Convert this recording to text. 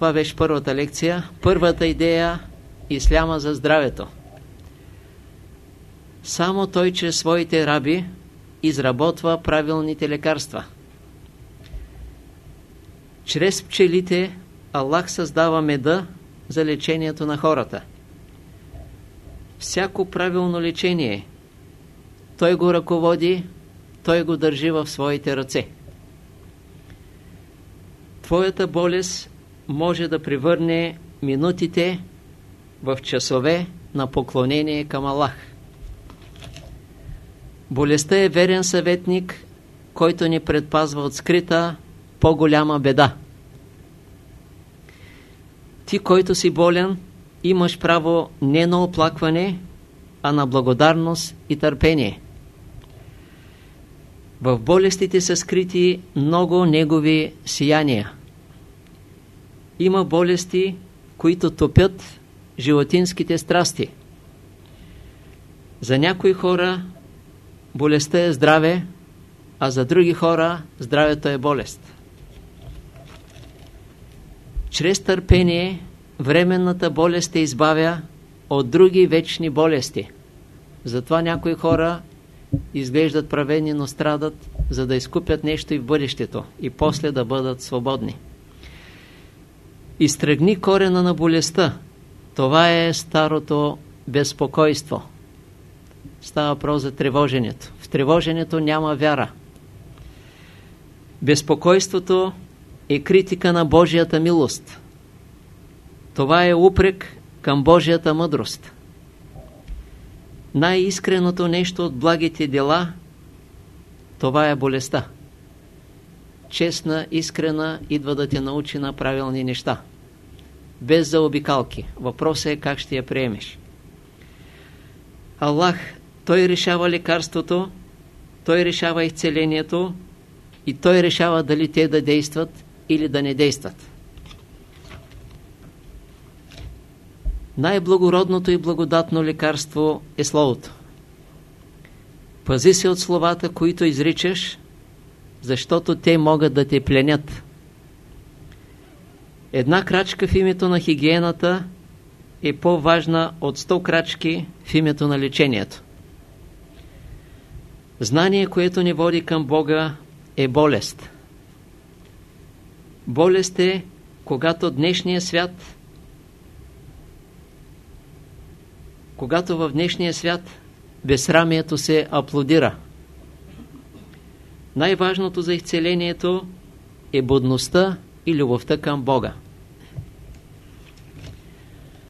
Това беше първата лекция. Първата идея – Исляма за здравето. Само той чрез своите раби изработва правилните лекарства. Чрез пчелите Аллах създава меда за лечението на хората. Всяко правилно лечение той го ръководи, той го държи в своите ръце. Твоята болест може да превърне минутите в часове на поклонение към Аллах. Болестта е верен съветник, който ни предпазва от скрита по-голяма беда. Ти, който си болен, имаш право не на оплакване, а на благодарност и търпение. В болестите са скрити много негови сияния. Има болести, които топят животинските страсти. За някои хора болестта е здраве, а за други хора здравето е болест. Чрез търпение временната болест те избавя от други вечни болести. Затова някои хора изглеждат правени, но страдат, за да изкупят нещо и в бъдещето и после да бъдат свободни. Изтръгни корена на болестта. Това е старото безпокойство. Става въпрос за тревоженето. В тревоженето няма вяра. Безпокойството е критика на Божията милост. Това е упрек към Божията мъдрост. Най-искреното нещо от благите дела, това е болестта. Честна, искрена, идва да те научи на правилни неща. Без заобикалки. Въпросът е как ще я приемеш. Аллах, Той решава лекарството, Той решава изцелението и Той решава дали те да действат или да не действат. Най-благородното и благодатно лекарство е Словото. Пази се от словата, които изричаш, защото те могат да те пленят. Една крачка в името на хигиената е по-важна от 100 крачки в името на лечението. Знание, което ни води към Бога, е болест. Болест е, когато днешния свят когато в днешния свят безсрамието се аплодира. Най-важното за изцелението е будността и любовта към Бога.